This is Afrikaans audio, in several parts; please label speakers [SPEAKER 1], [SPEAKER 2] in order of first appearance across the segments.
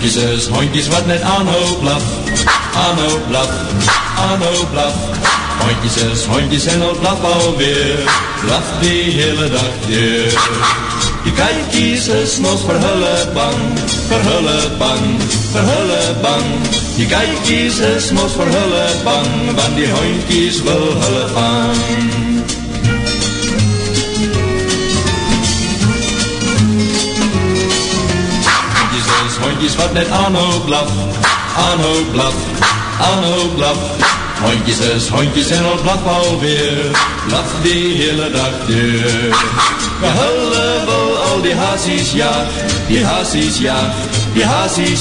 [SPEAKER 1] Hondjes is hondjes wat net aanhou blaf, aanhou blaf, aanhou blaf. Hondjes is hondjes en al blaf alweer, blaf die hele dag deur. Die kijkies is mos vir hulle bang, vir hulle bang, vir hulle bang. Die kijkies is mos vir hulle bang, want die hondjies wil hulle vang. Hondjes wat net aanhou blaf, aanhou blaf, aanhou blaf. Hondjes hondjes en al blaf alweer, blaf die hele dag deur. Ja, hulle wil al die haasies jaag, die haasies jaag, die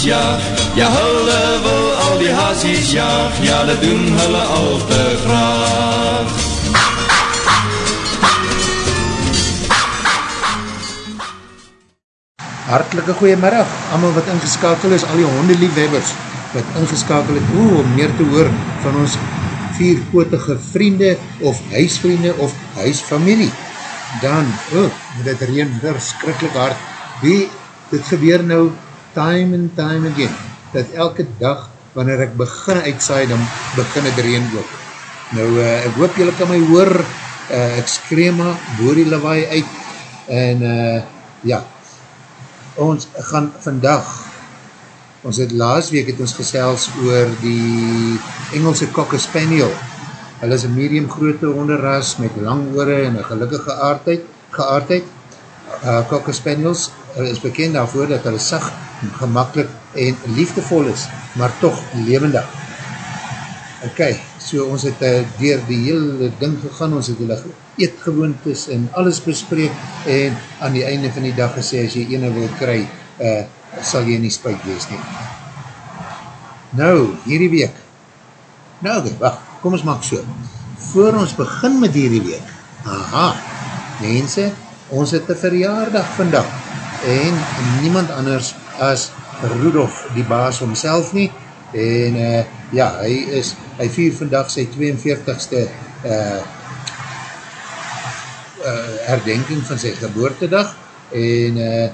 [SPEAKER 1] jaag. Ja, hulle wil al die haasies jaag, ja, dat doen hulle al te graag.
[SPEAKER 2] Hartelike goeiemiddag, allemaal wat ingeskakel is, al die hondeliefhebbers wat ingeskakel het, oe, om meer te hoor van ons vierpootige vriende of huisvriende of huisfamilie. Dan, oh, dit reen weer skrikkelijk hard. Wie, dit gebeur nou time and time again, dat elke dag, wanneer ek begin uitsaai, dan begin het reen ook. Nou, uh, ek hoop julle kan my hoor, uh, ek skree maar, boor die lawaai uit, en uh, ja, ons gaan vandag, ons het laas week het ons gesels oor die Engelse Cocker Spaniel. Hulle is een medium grote onderras met lang oore en een gelukkige aardheid. geaardheid. Uh, Cocker Spaniels is bekend daarvoor dat hulle sag, gemakkelijk en liefdevol is, maar toch levendig. Ok, so ons het uh, dier die hele ding gegaan, ons het hulle eetgewoontes en alles bespreek en aan die einde van die dag gesê, as jy ene wil kry, uh, sal jy nie spuit wees nie. Nou, hierdie week, nou oké, wacht, kom ons maak so, voor ons begin met hierdie week, aha, mense, ons het een verjaardag vandag, en niemand anders as Rudolf, die baas omself nie, en uh, ja, hy is, hy vier vandag sy 42ste uh, uh, herdenking van sy geboortedag en uh,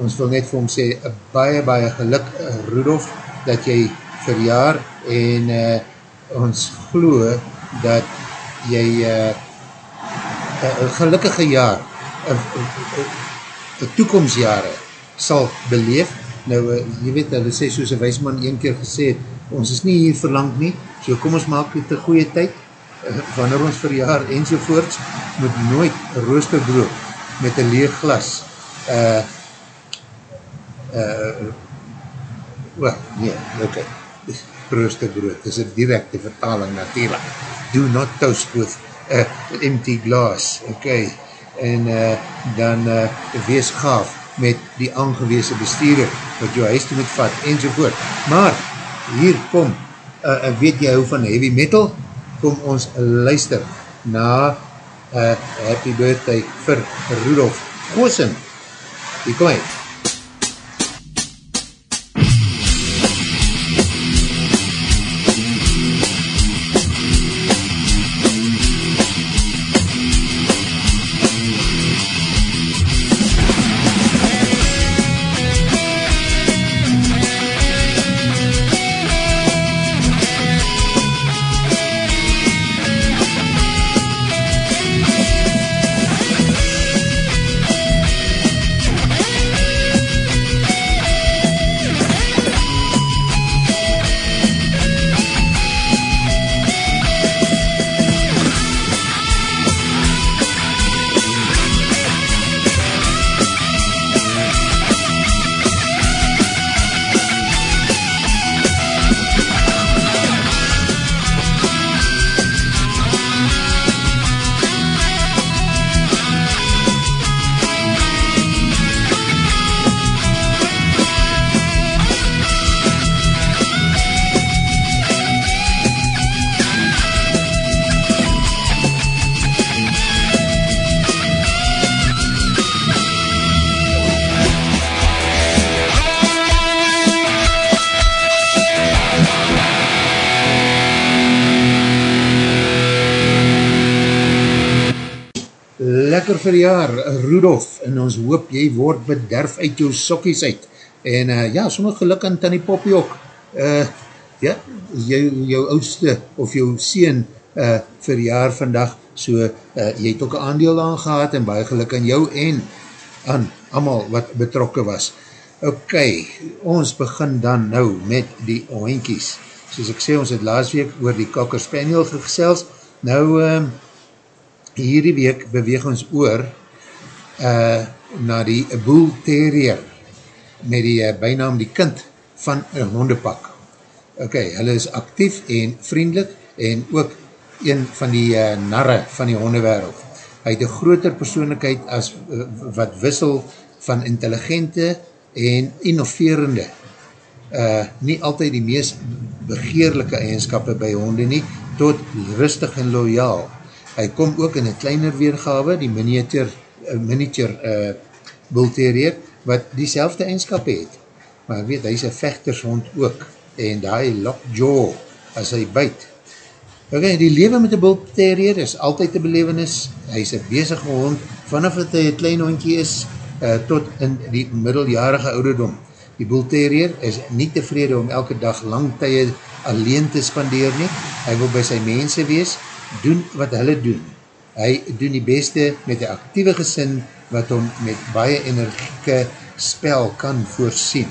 [SPEAKER 2] ons wil net vir hom sê, uh, baie baie geluk uh, Rudolf, dat jy verjaar en uh, ons glo dat jy uh, een gelukkige jaar een toekomstjare sal beleef. Nou, uh, jy weet, hulle sê soos een weisman een keer gesê ons is nie hier verlang nie, so kom ons maak dit een goeie tyd, wanneer ons verjaar enzovoorts, moet nooit roosterbrood met een leeg glas uh, uh, well, nee, ok roosterbrood, is een directe vertaling natuurlijk, do not toast with uh, empty glass ok, en uh, dan uh, wees gaaf met die aangeweese bestuurder wat jou huis toe moet vat, enzovoort. Maar, hier kom uh, weet jy hoe van heavy metal kom ons luister na uh, happy birthday vir Rudolf Goosen. Hier kom hy. lekker verjaar, Rudolf, en ons hoop jy word bederf uit jou sokkies uit. En uh, ja, sommer geluk aan Tanny Poppy ook. Uh, ja, jou, jou oudste of jou sien uh, verjaar vandag, so uh, jy het ook een aandeel aan gehad en baie geluk aan jou en aan amal wat betrokke was. Ok, ons begin dan nou met die oinkies. Soos ek sê, ons het laas week oor die Cocker Spaniel gesels. Nou, uh, hierdie week beweeg ons oor uh, na die Bull Terrier met die uh, bijnaam die kind van een hondepak. Ok, hulle is actief en vriendelik en ook een van die uh, narre van die hondewereld. Hy het een groter persoonlijkheid as uh, wat wissel van intelligente en innoverende uh, nie altyd die meest begeerlijke eigenskappe by honde nie, tot rustig en loyaal. Hy kom ook in een kleiner weergawe, die miniature, uh, miniature uh, bulterier, wat die selfde eigenskap het. Maar weet, hy is een vechtershond ook, en die lockjaw, as hy byt. Ok, die leven met die bulterier is altyd een belevenis, hy is een bezige hond, vanaf dat hy een klein hondje is, uh, tot in die middeljarige ouderdom. Die bulterier is nie tevrede om elke dag lang tye alleen te spandeer nie, hy wil by sy mense wees, doen wat hulle doen. Hy doen die beste met die actieve gesin, wat hom met baie energieke spel kan voorsien.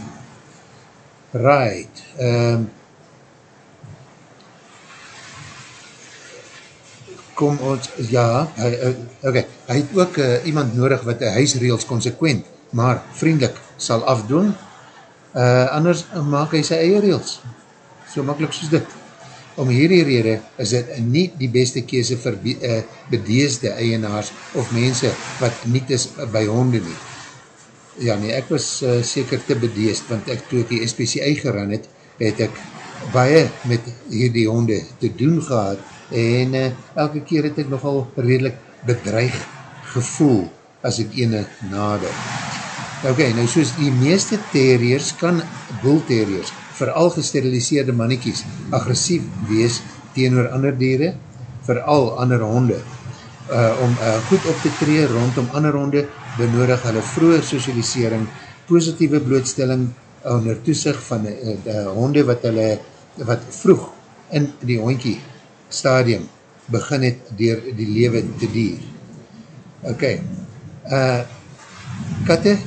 [SPEAKER 2] Right. Um, kom ons, ja, hy, uh, okay, hy het ook uh, iemand nodig wat die huisreels consequent, maar vriendelik sal afdoen, uh, anders maak hy sy eie reels. So makkelijk soos dit. Om hierdie rede is dit nie die beste kese vir uh, bedeesde eienaars of mense wat niet is by honde nie. Ja nee, ek was uh, seker te bedeesd, want ek toe ek die SPCI geran het, het ek baie met hierdie honde te doen gehad en uh, elke keer het ek nogal redelijk bedreig gevoel as ek ene nader. Ok, nou soos die meeste terriers kan bull terriers vooral gesteriliseerde mannetjies agressief wees teenoor ander dieren, vooral ander honde. Uh, om uh, goed op te tree rondom ander honde, benodig hulle vroege socialisering, positieve blootstelling onder toesig van uh, honde wat hulle wat vroeg in die hondkie stadium begin het dier die lewe te dier. Ok, uh, katte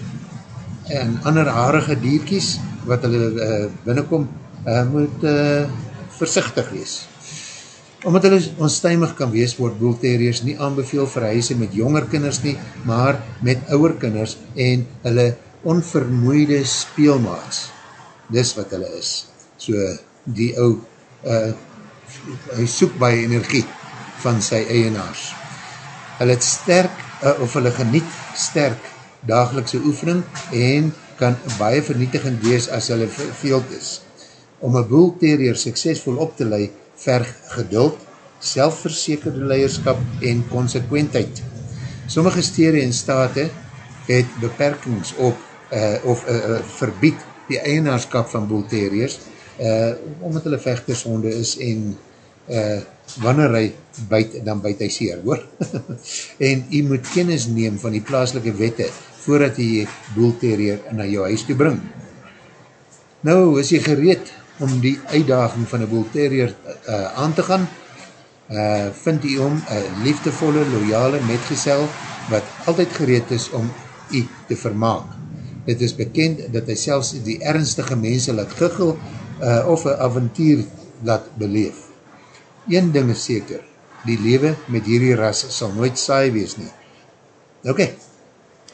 [SPEAKER 2] en ander harige dierkies, wat hulle uh, binnenkom, uh, moet uh, versichtig wees. Omdat hulle onstuimig kan wees, word bull terriers nie aanbeveel vir huise met jonger kinders nie, maar met ouwer kinders en hulle onvermoeide speelmaats. Dis wat hulle is. So die ou, uh, hy soek baie energie van sy eienaars. Hulle het sterk, uh, of hulle geniet sterk dagelikse oefening en kan baie vernietigend wees as hulle veeld is. Om een boel terrier suksesvol op te lei, verg geduld, selfverzekerde leierskap en consequentheid. Sommige stede en state het beperkings op uh, of uh, uh, verbied die eienaarskap van boel terriers, uh, omdat hulle vechtershonde is en uh, wanneer hy buit, dan buit hy seer, hoor. en jy moet kennis neem van die plaaslike wette voordat jy boelterrier na jou huis te bring. Nou, is jy gereed om die uitdaging van een boelterrier uh, aan te gaan, uh, vind jy om een liefdevolle, loyale metgezel, wat altyd gereed is om jy te vermaak. Het is bekend dat hy selfs die ernstige mense laat giggel uh, of een avontuur laat beleef. Een ding is seker, die lewe met hierdie ras sal nooit saai wees nie. Oké, okay.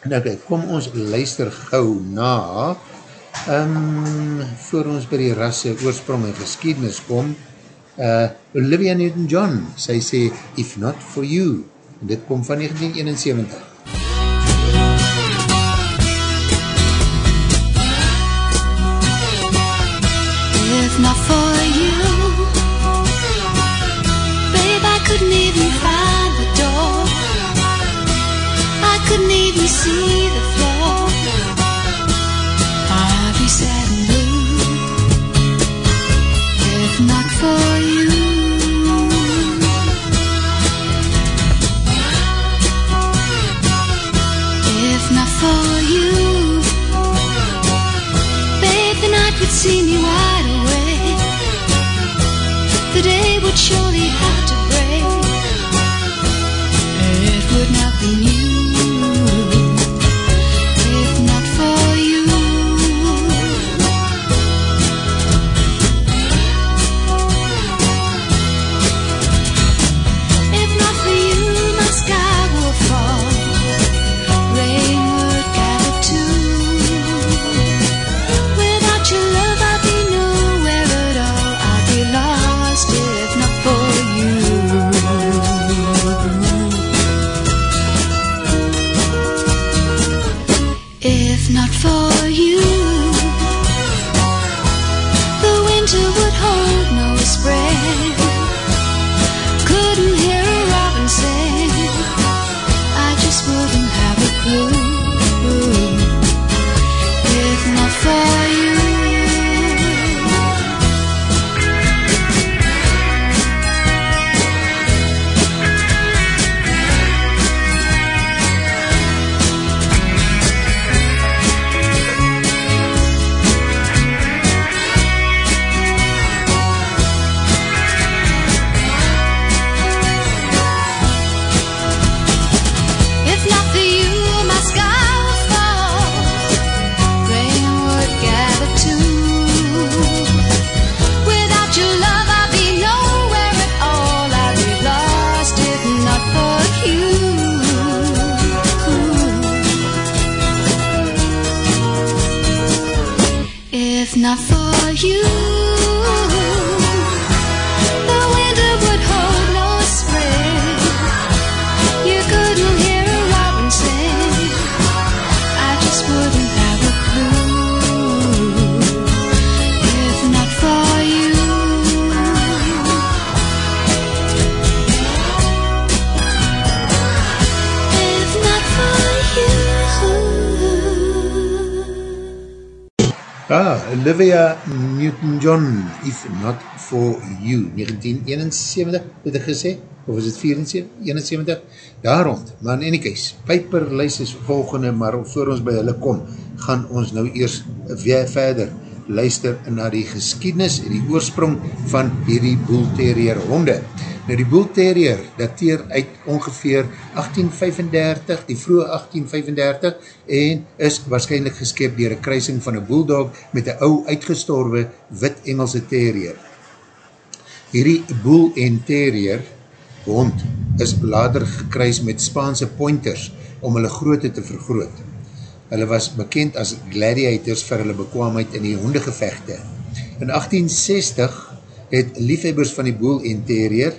[SPEAKER 2] Nou, okay, kom ons luister gauw na, um, voor ons by die rasse oorsprong en geskiednis kom, uh, Olivia Newton-John, sy sê, If Not For You, en dit kom van 1971. If not for see the floor. I'd be sad and blue if not for you. If not for you, babe, the night would
[SPEAKER 3] see me wide awake, the day would surely have to break. It would not be new
[SPEAKER 2] Ah, Olivia Newton-John, If Not For You, 1971, het ek gesê, of is het 74, 71, daar rond, maar in any case, Piperlijs is volgende, maar voor ons by hulle kom, gaan ons nou eers weer verder luister na die geskiednis en die oorsprong van hierdie Bull Terrier honde. Nou die Bull Terrier dateer uit ongeveer 1835, die vroege 1835 en is waarschijnlijk geskep dier een kruising van een bulldog met een ou uitgestorwe wit Engelse terrier. Hierdie Bull en Terrier hond is later gekruis met Spaanse pointers om hulle grootte te vergroot. Hulle was bekend as gladiators vir hulle bekwaamheid in die hondegevechte. In 1860 het liefhebbers van die Bull en Terrier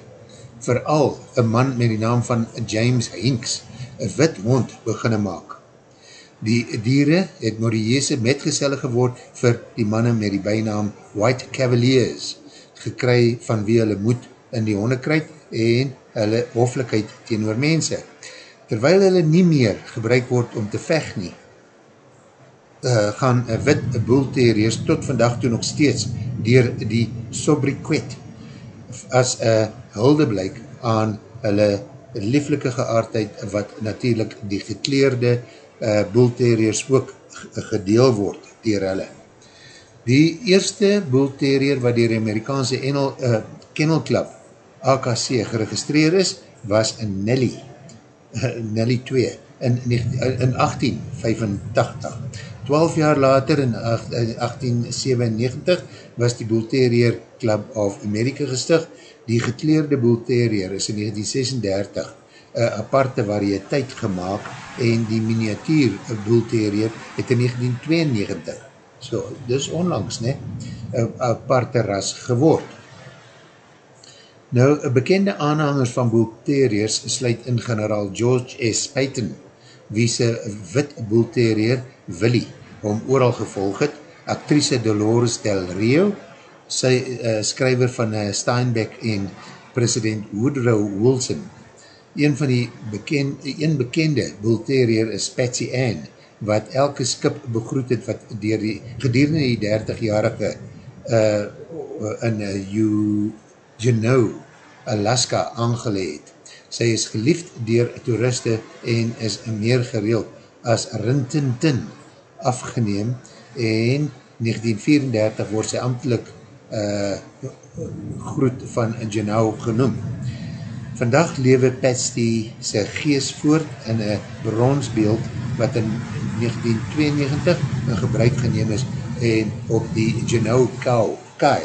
[SPEAKER 2] vooral een man met die naam van James Hinks, een wit hond, beginne maak. Die diere het Morieese metgezelle geword vir die manne met die bijnaam White Cavaliers, gekry van wie hulle moed in die hondekruid en hulle hoflikheid teenoor mense. Terwyl hulle nie meer gebruik word om te vecht nie, uh, gaan een wit boelterriers tot vandag toe nog steeds dier die sobriquet as een hulde blyk aan hulle lieflike geaardheid wat natuurlijk die gekleerde uh, boelterriers ook gedeel word dier hulle. Die eerste boelterrier wat dier die Amerikaanse Enel, uh, Kennel Club AKC geregistreer is, was Nelly, uh, Nelly 2 in, in 1885. 12 jaar later in 1897 was die Bull Terrier Club of America gestig. Die gekleerde Bull Terrier is in 1936 een aparte variëteit gemaakt en die miniatuur Bull Terrier het in 1992 so, dus onlangs ne, een aparte ras geword. Nou, bekende aanhangers van Bull Terriers sluit in generaal George S. Payton, wie sy wit Bull Terrier Willie hom ooral gevolg het, actrice Dolores Del Rio, sy uh, skryver van uh, Steinbeck en president Woodrow Wilson. Een van die bekend, een bekende Bull Terrier is Patsy Ann, wat elke skip begroet het wat dier die, gedurende die 30-jarige uh, in uh, Juneau, Alaska aangeleid. Sy is geliefd dier toeriste en is meer gereeld as Rintintin afgeneem en 1934 word sy ambtelik uh, groet van Janau genoem. Vandag lewe Patsy sy gees voort in een bronsbeeld wat in 1992 in gebruik geneem is en op die Janau Kau Kai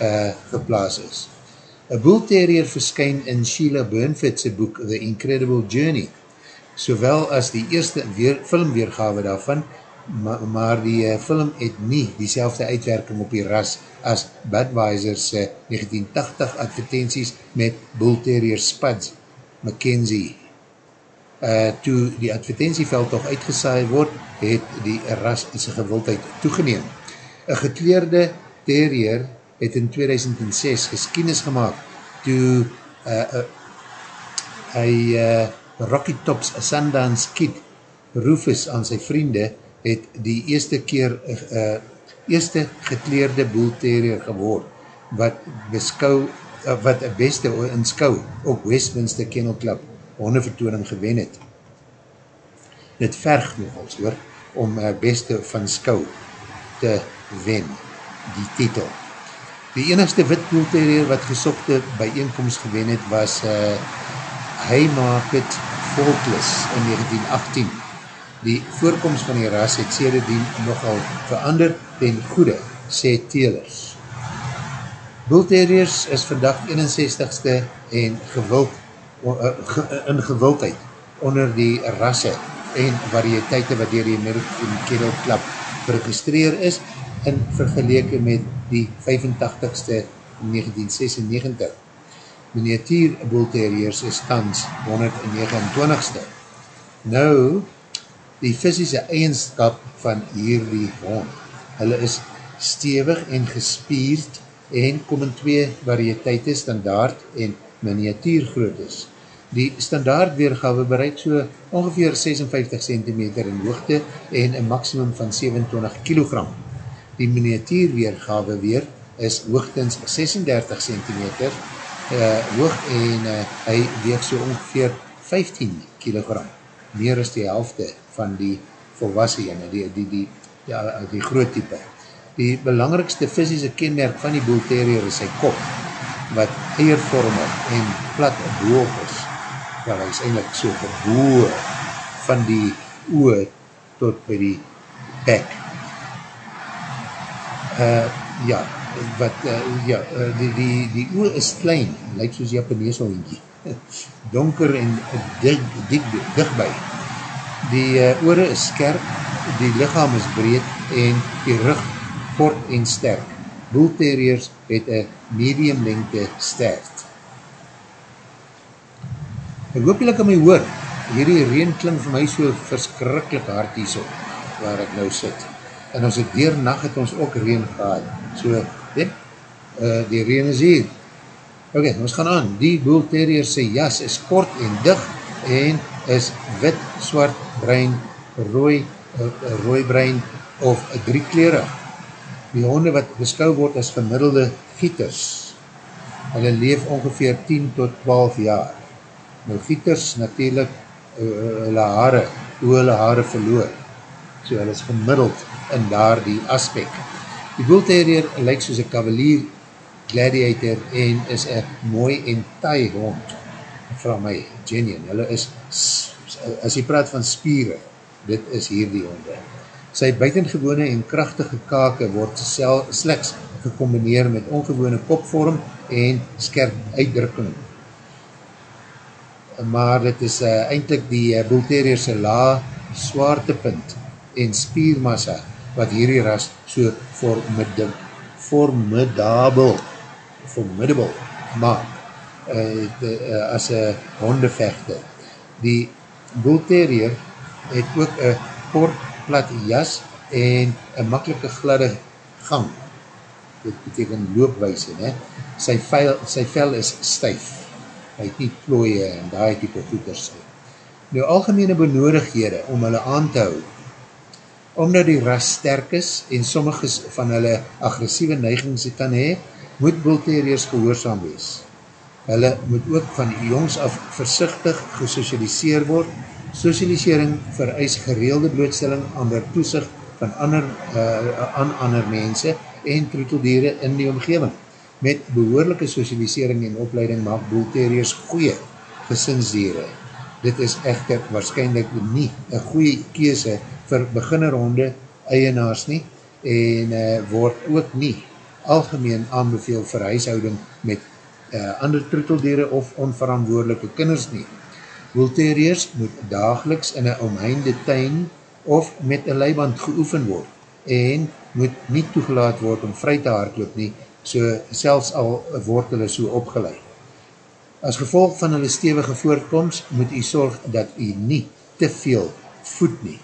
[SPEAKER 2] uh, geplaas is. Een Bull Terrier verskyn in Sheila Burnfit's boek The Incredible Journey, sowel as die eerste weer, filmweergawe daarvan, ma, maar die uh, film het nie die uitwerking op die ras as Budweiser's uh, 1980 advertenties met Bull Terrier Spuds, Mackenzie. Uh, toe die advertentieveld toch uitgesaai word, het die ras sy gewildheid toegeneem. Een gekleerde terrier het in 2006 geskienis gemaakt toe uh, uh, hy uh, Rocky Tops Sundance Kid Rufus aan sy vriende het die eerste keer uh, eerste gekleerde boel terrier geword wat beskou uh, wat een beste in skou op Westminster Kennel Club hondevertooning gewen het. Dit verg nogals hoor om uh, beste van skou te wen, die titel. Die enigste witpoelterrier wat gesokte bijeenkomst gewen het was uh, Haymarket Faultless in 1918. Die voorkomst van die ras het sederdien nogal verander ten goede, sê Telers. Bullterriers is vandag 61ste en gewild, uh, ge, in gewildheid onder die rasse en variëteite wat dier die American Kennel Club geregistreer is in vergeleke met die 85ste 1996. Miniatuur Bullterriers is tans 129ste. Nou, die fysische eigenskap van hierdie hond. Hulle is stevig en gespierd en kom in twee variëteite standaard en miniatuur groot is. Die standaard weergawe bereik so ongeveer 56 cm in hoogte en een maximum van 27 kg die miniatuur weergawe weer is hoogtens 36 cm uh, hoog en uh, hy weeg so ongeveer 15 kg meer as die helfte van die volwassen jene, die, die, die, ja, die groot type. Die belangrikste fysische kenmerk van die bull terrier is sy kop, wat eiervormig en plat boop is. Ja, hy is eindelijk so geboe van die oe tot by die bek uh, ja, wat, uh, ja, uh, die, die, die oor is klein, lyk soos Japanese hondje, donker en dik, dik, dichtbij. Die uh, oore is skerp, die lichaam is breed en die rug kort en sterk. Bullterriers het een medium lengte stert. Ek hoop jy kan my hoor, hierdie reen klink vir my so verskrikkelijk hard hier so, waar ek nou sit en ons het dier nacht het ons ook reen gehad. So, dit, uh, die reen is hier. Ok, ons gaan aan. Die Bull Terrier sy jas is kort en dig en is wit, zwart, bruin, rooi, uh, rooi bruin of drie kleren. Die honde wat beskou word as gemiddelde gieters. Hulle leef ongeveer 10 tot 12 jaar. Nou gieters natuurlijk uh, hulle haare, hoe hulle haare verloor. So hulle is gemiddeld in daar die aspek. Die Bull Terrier lyk soos een cavalier gladiator en is een mooi en taai hond. Vraag my, genuine, hulle is, as jy praat van spieren, dit is hier die honde. Sy buitengewone en krachtige kake word sel, slechts gecombineer met ongewone kopvorm en skerp uitdrukking. Maar dit is uh, eindelijk die uh, Bull Terrier sy la zwaartepunt en spiermassa wat hierdie ras so formidabel formidabel maak uh, de, uh, as een hondevechte. Die Bull Terrier het ook een kort plat jas en een makkelike gladde gang. Dit beteken loopwijse. Ne? Sy, vel, sy vel is stuif. Hy het nie plooie en die type voeters. Nou algemene benodighede om hulle aan te hou omdat die ras sterk is en sommiges van hulle agressieve neigings kan hee, moet bulteriers gehoorzaam wees. Hulle moet ook van jongs af versichtig gesocialiseer word. Socialisering vereis gereelde blootstelling aan der toezicht van ander, uh, aan ander mense en troeteldiere in die omgeving. Met behoorlijke socialisering en opleiding maak boelterriers goeie gesinsdiere. Dit is echter waarschijnlijk nie een goeie kese vir beginnerhonde eienaars nie en uh, word ook nie algemeen aanbeveel vir huishouding met uh, ander troeteldiere of onverantwoordelike kinders nie. Wolteriers moet dageliks in een omheinde tuin of met een leiband geoefen word en moet nie toegelaat word om vry te hardloop nie, so selfs al word hulle so opgeleid. As gevolg van hulle stevige voorkomst moet u sorg dat u nie te veel voet nie,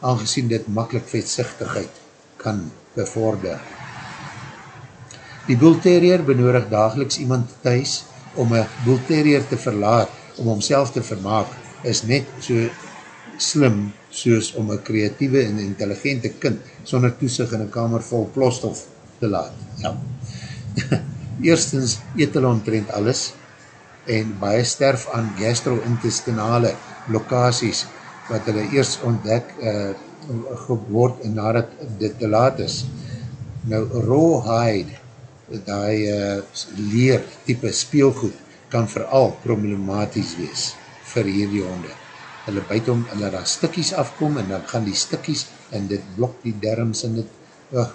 [SPEAKER 2] aangezien dit makkelijk vetsichtigheid kan bevorder. Die boelterrier benodig dageliks iemand thuis om een boelterrier te verlaat, om homself te vermaak, is net so slim soos om een creatieve en intelligente kind sonder toesig in een kamer vol plosstof te laat. Ja. Eerstens eet hulle omtrent alles en baie sterf aan gastrointestinale locaties wat hulle eerst ontdek uh, geword en nadat dit te laat is. Nou, rawhide die uh, leer type speelgoed kan vooral problematisch wees vir hierdie honde. Hulle buit om, hulle daar stikkies afkom en dan gaan die stikkies en dit blok die derms en dit uh,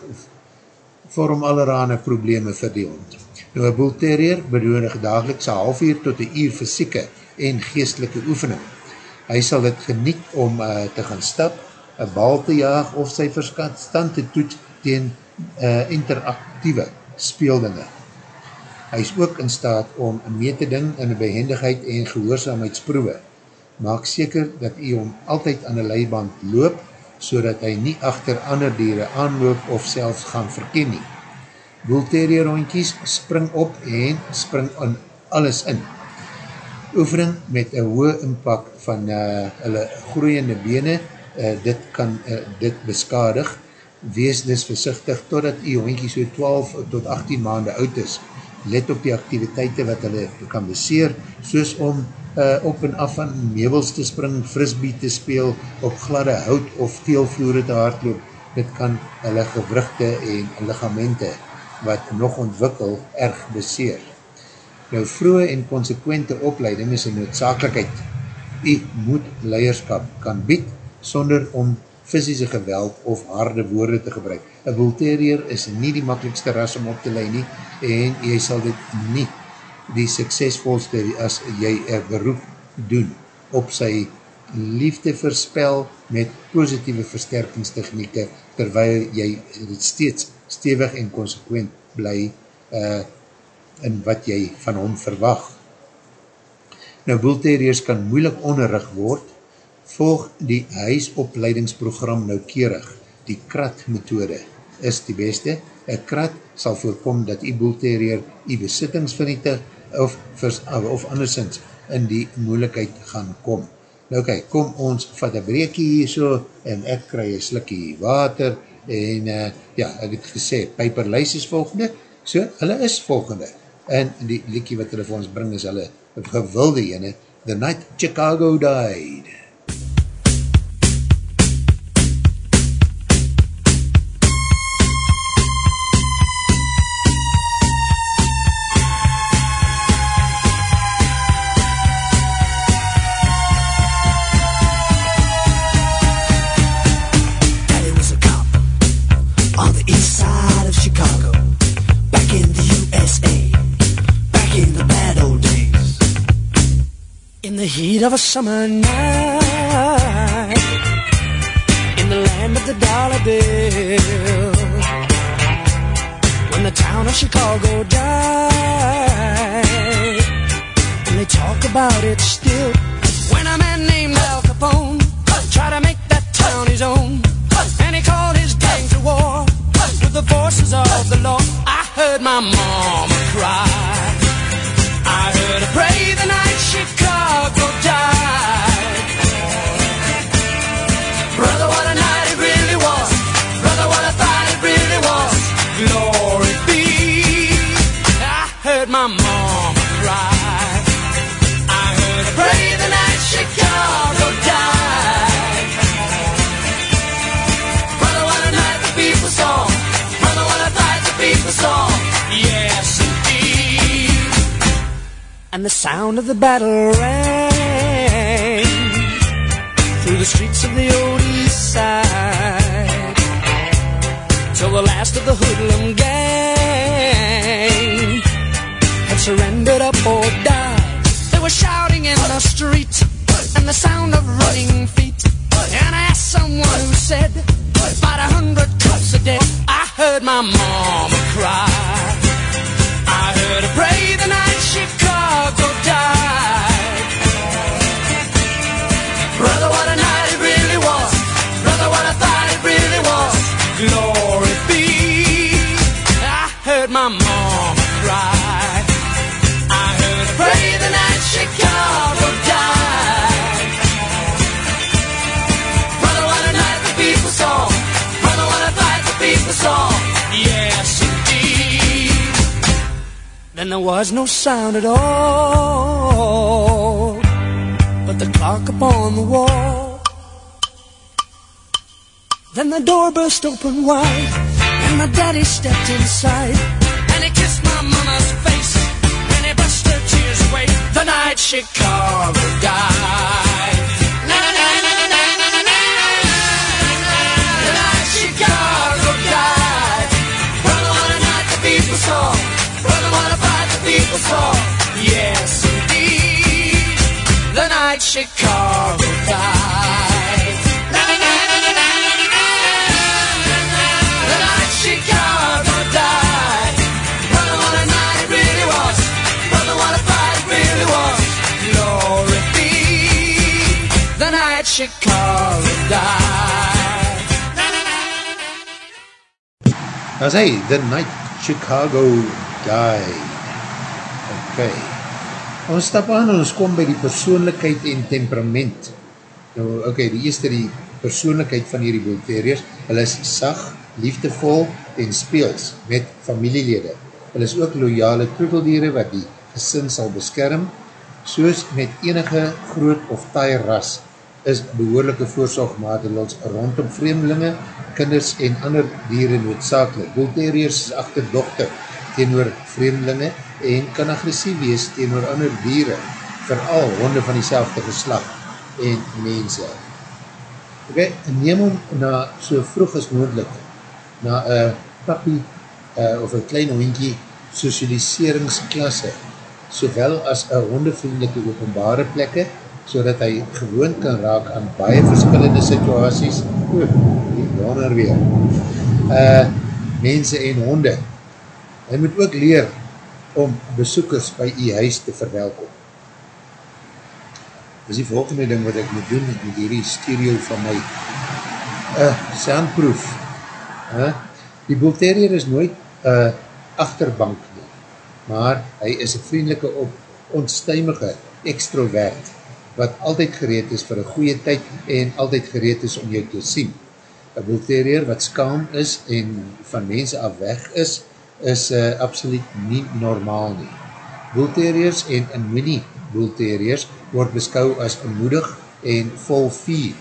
[SPEAKER 2] vorm allerhande probleme vir die hond. Nou, een boelterrier bedoenig dageliks een half uur tot een uur fysieke en geestelike oefening. Hy sal dit geniet om uh, te gaan stap, een bal te jaag of sy verstand te toet tegen uh, interactieve speeldinge. Hy is ook in staat om een meteding in behendigheid en gehoorzaamheidsproewe. Maak seker dat hy om altyd aan die leiband loop, so hy nie achter ander dieren aanloop of selfs gaan verken nie. Boelterie rondjies spring op en spring in alles in. Oefening met een hoë impak van uh, hulle groeiende bene, uh, dit kan uh, dit beskadig, wees dus versichtig totdat die hondkie so 12 tot 18 maande oud is. Let op die activiteite wat hulle kan beseer, soos om uh, op en af van meubels te spring, frisbee te speel, op gladde hout of teelvloere te hardloop. Dit kan hulle gewrugte en ligamente wat nog ontwikkel erg beseer. Nou vroege en consequente opleiding is een noodzakelijkheid. U moet leiderskap kan bied, sonder om fysische geweld of harde woorde te gebruik. Een Volterier is nie die makkelijkste ras om op te leid nie en jy sal dit nie die suksesvolste as jy een beroep doen op sy liefde verspel met positieve versterkingstechnieke terwyl jy steeds stevig en consequent bly uh, in wat jy van hom verwag. Nou, Volteriers kan moeilik onderrig word volg die huisopleidingsprogram noukeurig. Die krat methode is die beste. Een krat sal voorkom dat die boelterrier die besittings vernietig of, of andersins in die moeilikheid gaan kom. Nou kijk, kom ons vat een breekie hier so en ek kry een slikkie water en uh, ja, ek het gesê, Piperlijs is volgende, so hulle is volgende. En die liekie wat hulle vir ons bring is hulle gewilde ene, The Night Chicago Died.
[SPEAKER 4] Heat of a summer night in the land of the dollar bill. When the town of Chicago died, and they talk about it still. When a man named Al Capone tried to make that town his own, and he called his gang to war with the forces of the law. I heard my mama cry. I heard her pray the night Chicago died. And the sound of the battle rang through the streets of the old east side till the last of the hoodlum gang had surrendered up or died. They were shouting in the street and the sound of running feet. And I asked someone who said, about a hundred cups a day. I heard my mama cry. I heard her pray the night Chicago Glory be. I heard my mama cry. I heard her pray the night Chicago died. Brother, what a night the people saw. Brother, what a fight the people saw. Yes, indeed. Then there was no sound at all, but the clock upon the wall. The door burst open wide, and my daddy stepped inside, and he kissed my mama's face, and he brushed her tears away. The night Chicago died. Na. The night Chicago died. Brother, what a night the people saw. Brother, what a fight the people saw. Yes, indeed. The night Chicago died. Na.
[SPEAKER 2] As hy, The Night Chicago Died. Ok. Ons stap aan en ons kom by die persoonlijkheid en temperament. Nou, ok, die eerste die persoonlijkheid van hierdie Bull Terriers. Hulle is sag, liefdevol en speels met familielede. Hulle is ook loyale troeteldiere wat die gesin sal beskerm. Soos met enige groot of taai ras is behoorlijke voorzorgmaatregels rondom vreemdelinge, kinders en ander dieren noodzakelik. Bull Terriers is achterdochter teenoor vreemdelinge en kan agressief wees teenoor ander dieren, vooral honde van diezelfde geslag en mense. Ok, neem hom na so vroeg as moeilijk na een pappie uh, of een klein hondje socialiseringsklasse, sowel as een hondevriendelike openbare plekke, so dat hy gewoon kan raak aan baie verskillende situaties, oeh, die wonder weer, uh, mense en honde. Hy moet ook leer om besoekers by die huis te verwelkom. Dis die volgende ding wat ek moet doen met hierdie stereo van my uh, soundproof. Uh, die Bull Terrier is nooit uh, achterbank nie, maar hy is een vriendelike op onstuimige extrovert wat altyd gereed is vir een goeie tyd en altyd gereed is om jou te sien. Een Bull Terrier wat skaam is en van mense af weg is, is uh, absoluut nie normaal nie. Bull Terriers en in mini Bull Terriers word beskou as bemoedig en vol vier.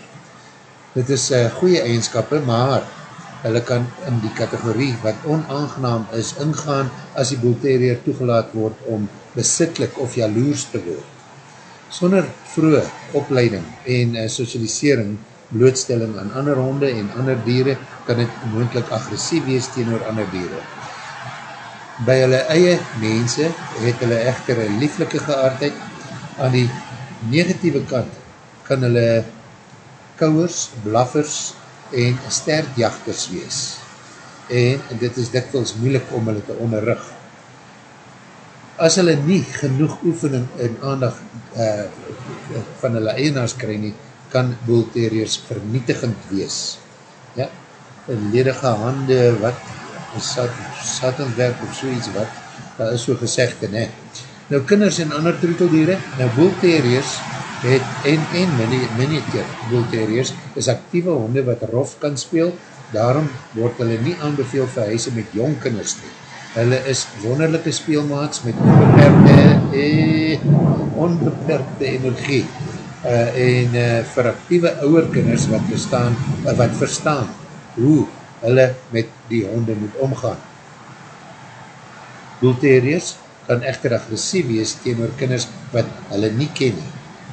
[SPEAKER 2] Dit is uh, goeie eigenskappe, maar hulle kan in die kategorie wat onaangenaam is ingaan as die Bull Terrier toegelaat word om besitlik of jaloers te word. Sonder vroege opleiding en uh, socialisering, blootstelling aan ander honde en ander dieren, kan het moendlik agressief wees teenoor ander dieren. By hulle eie mense het hulle echter een lieflike geaardheid. Aan die negatieve kant kan hulle kouwers, blaffers en sterkjachters wees. En dit is dikwels moeilik om hulle te onderrug. As hulle nie genoeg oefening en aandag uh, van hulle eienaars kry nie, kan Bull Terriers vernietigend wees. Ja, ledige hande, wat sat, sattenwerk of so iets wat, dat is so gezegde, ne. Nou kinders en ander troeteldiere, nou Bull Terriers het, en, en miniature Bull Terriers, is actieve honde wat rof kan speel, daarom word hulle nie aanbeveel vir huise met jong kinders nie. Hulle is wonderlijke speelmaats met onbeperkte, eh, onbeperkte energie uh, en uh, vir actieve ouwe kinders wat, bestaan, uh, wat verstaan hoe hulle met die honde moet omgaan. Bull Terriers kan echter agressief wees teenoor kinders wat hulle nie ken.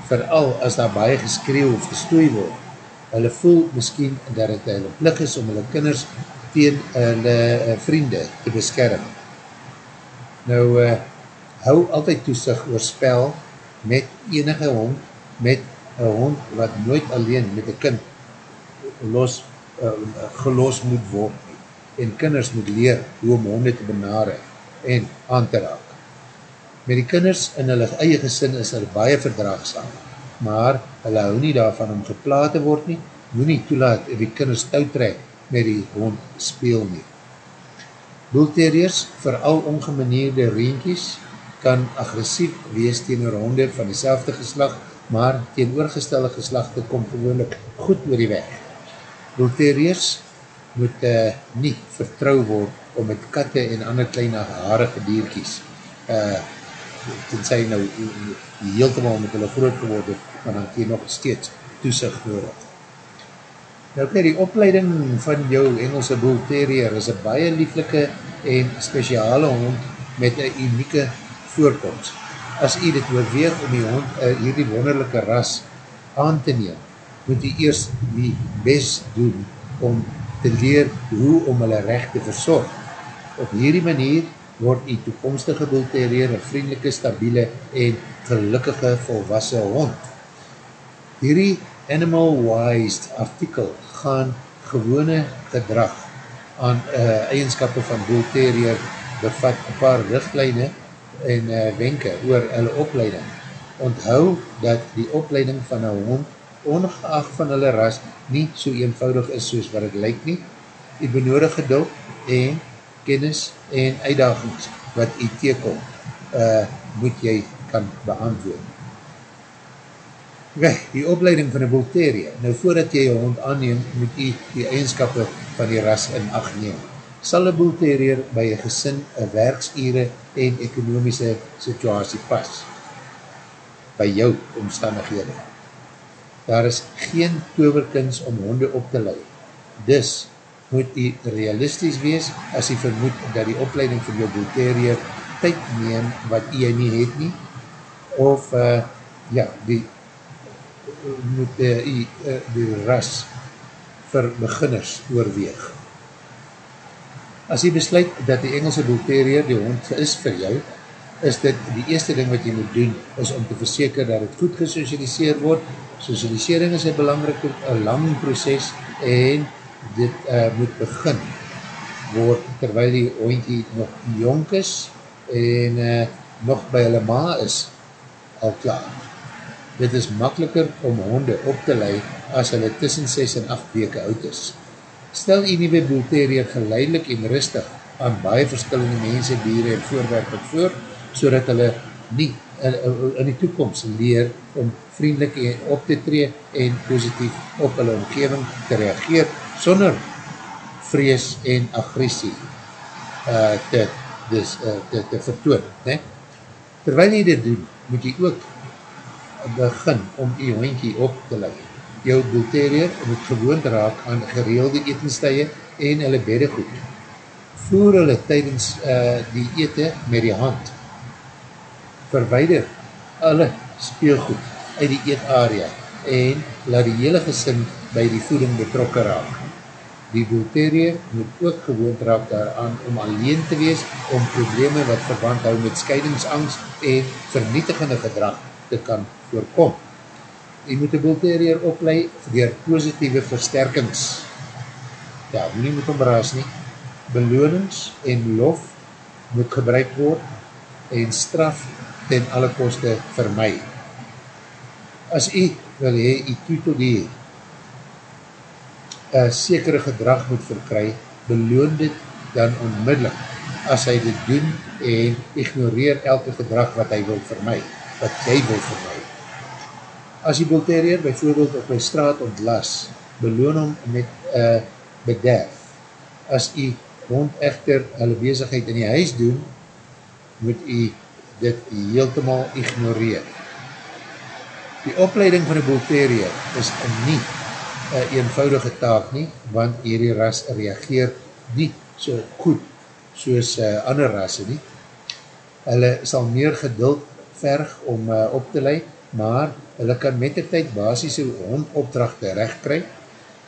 [SPEAKER 2] Vooral as daar baie geskreeuw of gestooi word. Hulle voel miskien dat het hulle plik is om hulle kinders teen hulle uh, vriende te beskerm. Nou, uh, hou altyd toesig oor spel met enige hond, met een hond wat nooit alleen met een kind los, uh, gelos moet word en kinders moet leer hoe om honde te benare en aan te raak. Met die kinders in hulle eie gesin is er baie verdraagsaam, maar hulle hou nie daarvan om gepla te word nie, moet nie toelaat die kinders touwtrek met die hond speel nie. Boelterriers, vooral ongemanierde reentjies, kan agressief wees teenoor honde van die selfde geslag, maar teen oorgestelde geslachte kom gewoonlik goed oor die weg. Boelterriers moet uh, nie vertrouw word om met katte en ander kleine haarige dierkies uh, tenzij nou heeltemaal met hulle groot geworden, maar dan je nog steeds toezicht nodig. Kijk, die opleiding van jou Engelse Bull Terrier is een baie lieflike en speciale hond met een unieke voorkomst. As jy dit oorweeg om die hond, uh, hierdie wonderlijke ras aan te neem, moet jy eerst die best doen om te leer hoe om hulle recht te verzorg. Op hierdie manier word die toekomstige bulterreer een vriendelike, stabiele en gelukkige volwassen hond. Hierdie Animal Wise artikel gaan gewone gedrag aan uh, eigenskappe van bulterreer bevat een paar richtlijne en uh, wenke oor hulle opleiding. Onthou dat die opleiding van een hond ongeacht van hulle ras nie so eenvoudig is soos wat het lyk nie. Die benodig geduld en kennis en uitdagings wat jy teekom, uh, moet jy kan beantwoord. Okay, die opleiding van een Volteria. Nou voordat jy jou hond aanneem, moet jy die eigenskappe van die ras in acht neem. Sal een Volterier by een gesin, een werksure en ekonomische situasie pas? By jou omstandighede. Daar is geen toverkins om honde op te leid. Dus moet jy realistisch wees as jy vermoed dat die opleiding vir jou boeterier tyd neem wat jy nie het nie of uh, ja, die moet uh, jy uh, die ras vir beginners oorweeg. As jy besluit dat die Engelse boeterier die hond is vir jou, is dit die eerste ding wat jy moet doen, is om te verseker dat het goed gesocialiseer word. Socialisering is een belangrijk, een lang proces en dit uh, moet begin word terwyl die hondkie nog jong is en uh, nog by hulle ma is al klaar. Dit is makkeliker om honde op te lei as hulle tussen 6 en 8 weke oud is. Stel jy nie by Bulterier geleidelik en rustig aan baie verskillende mense, dieren en voorwerpe voor, so dat hulle nie in, in die toekomst leer om vriendelik op te tree en positief op hulle omgeving te reageer sonder vrees en agressie uh, te, dus, uh, te, te vertoon. Ne? Terwijl jy dit doen, moet jy ook begin om jy hondkie op te leid. Jou bulterier moet gewoon raak aan gereelde etenstuie en hulle beddegoed. Voer hulle tydens uh, die ete met die hand. Verweider alle speelgoed uit die eetarea en laat die hele gesin by die voeding betrokken raak. Die Volterier moet ook gewoond raak daaraan om alleen te wees om probleme wat verband hou met scheidingsangst en vernietigende gedrag te kan voorkom. Jy moet die Volterier opleid door positieve versterkings. Ja, nie moet ombraas nie. Belonings en lof moet gebruik word en straf ten alle koste vermaai. As jy wil hee, jy toetel die uh, sekere gedrag moet verkry, beloon dit dan onmiddellik as hy dit doen en ignoreer elke gedrag wat hy wil my, wat jy wil my. As die bulterier bijvoorbeeld op my straat ontlas, beloon hom met uh, bederf. As die hond echter hulle bezigheid in die huis doen, moet hy dit heeltemaal ignoreer. Die opleiding van die bulterier is nie een eenvoudige taak nie, want hierdie ras reageer nie so goed soos uh, ander rasse nie. hulle sal meer geduld verg om uh, op te lei, maar hulle kan met die tyd basisse hondopdrachte recht kry.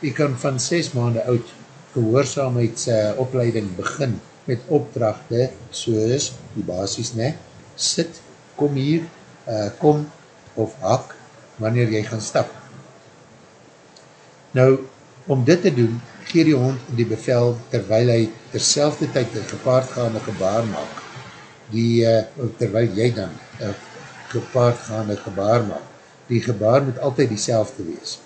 [SPEAKER 2] Jy kan van 6 maande oud gehoorzaamheidsopleiding uh, begin met opdrachte soos die basis, ne, sit, kom hier, uh, kom of hak, wanneer jy gaan stap. Nou, om dit te doen, gee die hond die bevel terwijl hy terselfde tyd een gepaardgaande gebaar maak. Die, uh, terwijl jy dan een gepaardgaande gebaar maak. Die gebaar moet altyd die selfde wees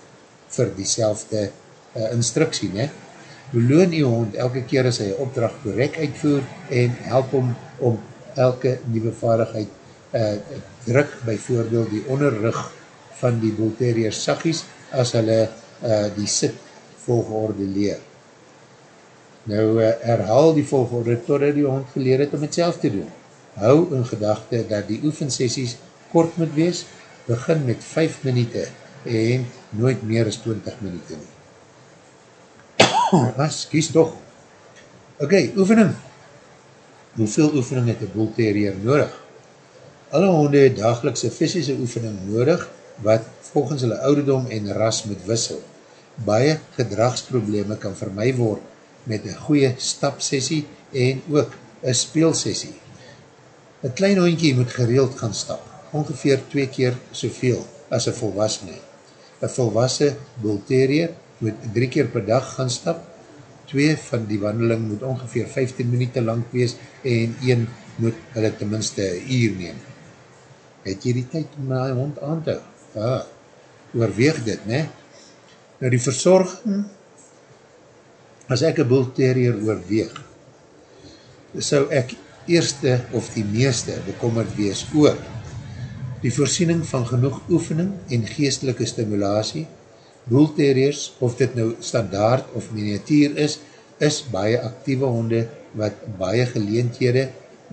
[SPEAKER 2] vir die selfde uh, instructie, ne? Beloon die hond elke keer as hy opdracht correct uitvoer en help hom om elke nieuwe vaardigheid uh, druk, bijvoorbeeld die onderrug van die Bull Terrier sagies as hulle uh, die sit volgorde leer. Nou herhaal die volgorde totdat die hond geleer het om het self te doen. Hou in gedachte dat die oefensessies kort moet wees, begin met 5 minute en nooit meer as 20 minute nie. As, kies toch. Ok, oefening. Hoeveel oefening het een boelterrier nodig? Alle honde het dagelikse fysische oefening nodig, wat volgens hulle ouderdom en ras moet wissel. Baie gedragsprobleme kan vermy word met een goeie stapsessie en ook een speelsessie. Een klein hondje moet gereeld gaan stap, ongeveer twee keer soveel as een volwassene. Een volwassen bulterier moet drie keer per dag gaan stap, twee van die wandeling moet ongeveer 15 minuut lang wees en een moet hulle tenminste een uur neem. Het jy die tyd om my hond aan te hou? Ah, oorweeg dit, ne? Nou die verzorging, as ek een bulterier oorweeg, sou ek eerste of die meeste bekommerd wees oor die voorsiening van genoeg oefening en geestelike stimulatie, boelterriers, of dit nou standaard of miniatuur is, is baie actieve honde wat baie geleendhede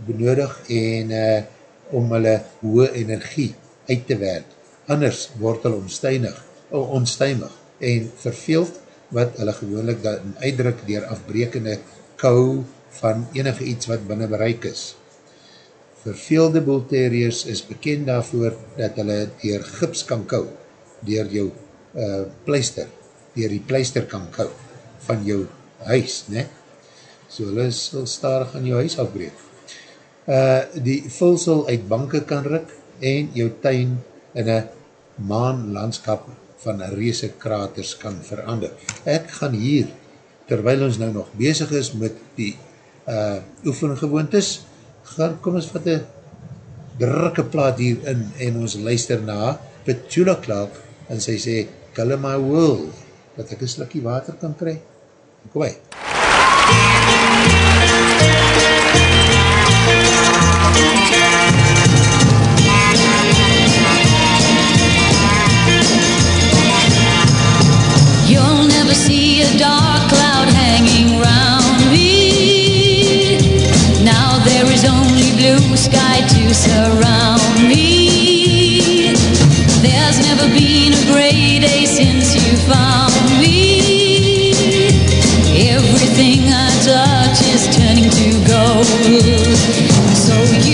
[SPEAKER 2] benodig en uh, om hulle hoë energie uit te werk anders word hulle onstuinig, onstuimig en verveeld wat hulle gewoonlik dan uitdruk dier afbrekende kou van enige iets wat binnen bereik is. Verveelde boelterriers is bekend daarvoor dat hulle dier gips kan kou, dier jou uh, pleister, dier die pleister kan kou van jou huis, ne? So hulle sal starig aan jou huis afbreek. Uh, die vulsel uit banke kan ruk en jou tuin in een maanlandskap van reese kraters kan verander. Ek gaan hier, terwyl ons nou nog bezig is met die uh, oefengewoontes, gaan, kom ons vat een drukke plaat hier in en ons luister na Petula Clark en sy sê, Color My World, dat ek een slikkie water kan kry. Kom by.
[SPEAKER 3] see blue sky to surround me. There's never been a gray day since you found me. Everything I touch is turning to gold. So you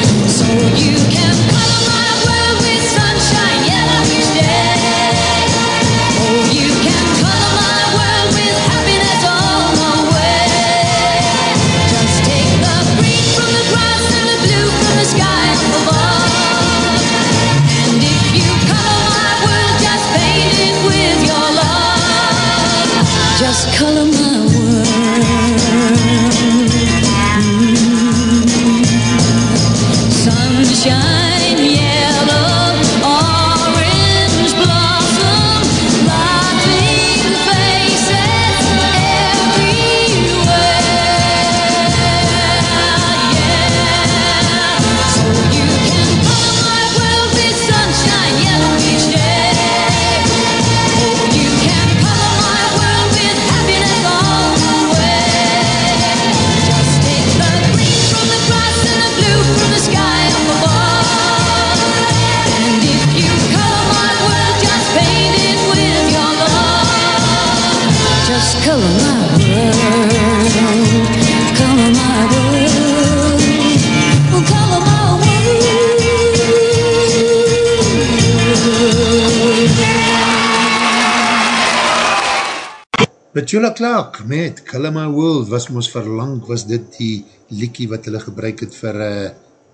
[SPEAKER 2] Petula Clark met Kill My World was ons verlang, was dit die liekie wat hulle gebruik het vir uh,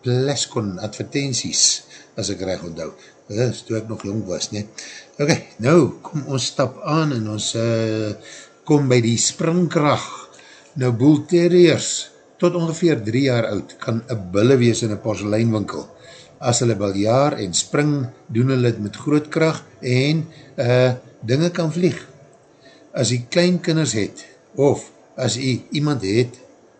[SPEAKER 2] Pleskon advertenties, as ek reg onthou. Dis toe ek nog jong was, ne? Ok, nou, kom ons stap aan en ons uh, kom by die springkracht. Nou, Bull Terriers, tot ongeveer drie jaar oud, kan een bulle wees in een porseleinwinkel. As hulle baljaar en spring, doen hulle het met groot kracht en uh, dinge kan vlieg as jy klein kinders het, of as jy iemand het,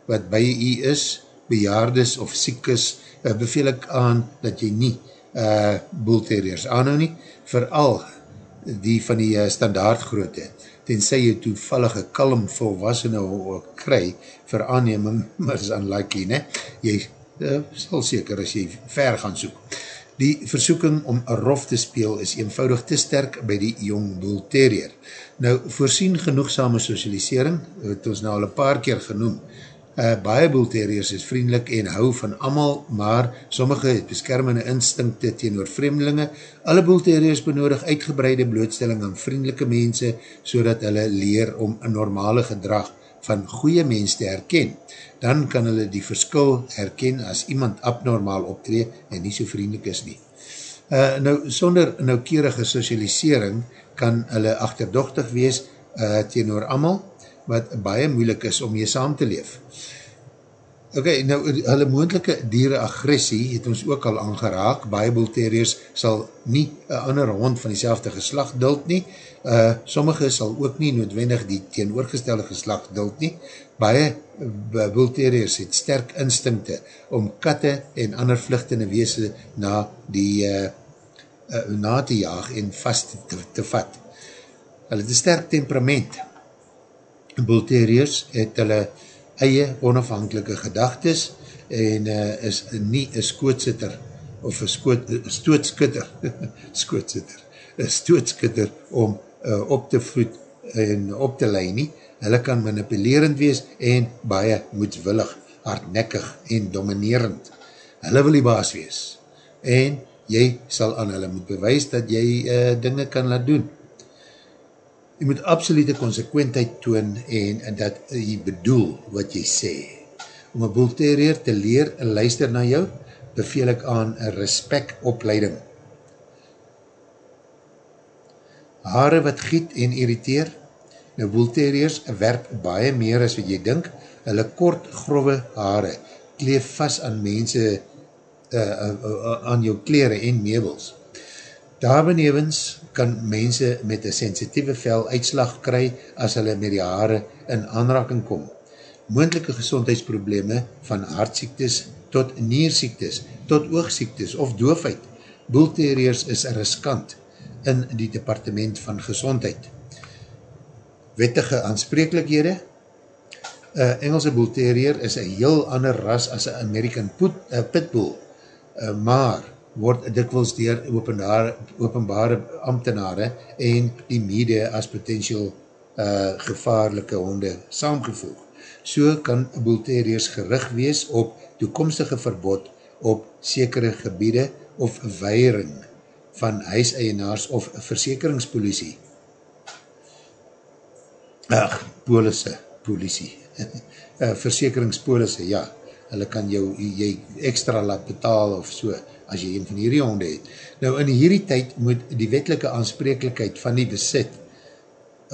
[SPEAKER 2] wat by jy is, bejaardes of siek is, uh, beveel ek aan, dat jy nie uh, boelterriers aanhou nie, vooral die van die uh, standaard grootte, tenzij jy toevallige kalm volwassene kry, vir aanneming, maar is unlikely, ne? jy uh, sal seker as jy ver gaan soek. Die versoeking om rof te speel is eenvoudig te sterk by die jong boelterrier. Nou, voorsien genoegsame socialisering, het ons nou al een paar keer genoem, uh, baie boelterriers is vriendelik en hou van amal, maar sommige het beskermende instinkte teen oor vreemdelinge. Alle boelterriers benodig uitgebreide blootstelling aan vriendelike mense, so hulle leer om normale gedrag van goeie mens te herken. Dan kan hulle die verskil herken as iemand abnormaal optree en nie so vriendelik is nie. Uh, nou, sonder noukerige socialisering kan hulle achterdochtig wees uh, teenoor amal, wat baie moeilik is om mee saam te leef. Ok, nou, hulle moendelike dieren agressie het ons ook al aangeraak, baie bulteriers sal nie een ander hond van die geslag duld nie, uh, sommige sal ook nie noodwendig die teenoorgestelde geslag duld nie, baie bulteriers het sterk instinkte om katte en ander vluchtende weese na die uh, uh, na te jaag en vast te, te vat. Hulle het een sterk temperament. Bulteriers het hulle eie onafhankelike gedagtes en uh, is nie een skootsitter of een skoot, stootskutter skootsitter, een stootskutter om uh, op te voed en op te lei nie. Hulle kan manipulerend wees en baie moedwillig, hardnekkig en dominerend. Hulle wil die baas wees en jy sal aan hulle moet bewys dat jy uh, dinge kan laat doen. Jy moet absolute consequentheid toon en, dat jy bedoel wat jy sê. Om een boelterreer te leer en luister na jou, beveel ek aan een respect opleiding. Hare wat giet en irriteer, nou boelterreers werp baie meer as wat jy dink, hulle kort grove hare kleef vast aan mense uh, uh, uh, aan jou kleren en meubels. Daar benevens kan mense met een sensitieve vel uitslag kry as hulle met die haare in aanraking kom. Moendelike gezondheidsprobleme van hartsiektes tot niersiektes, tot oogsiektes of doofheid. Boelterriers is riskant in die departement van gezondheid. Wettige aansprekelikhede Een Engelse boelterrier is een heel ander ras as een American put, uh, pitbull uh, maar word dikwels dier openbare, openbare ambtenare en die media as potentieel uh, gevaarlike honde saamgevoeg. So kan boelterriers gerig wees op toekomstige verbod op sekere gebiede of weiring van huiseienaars of versekeringspolisie. Ach, polisse, polisie. uh, versekeringspolisse, ja hulle kan jou jy extra laat betaal of so, as jy een van hierdie honde het. Nou in hierdie tyd moet die wetelike aansprekelijkheid van die besit